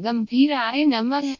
गंभीर आय नमः।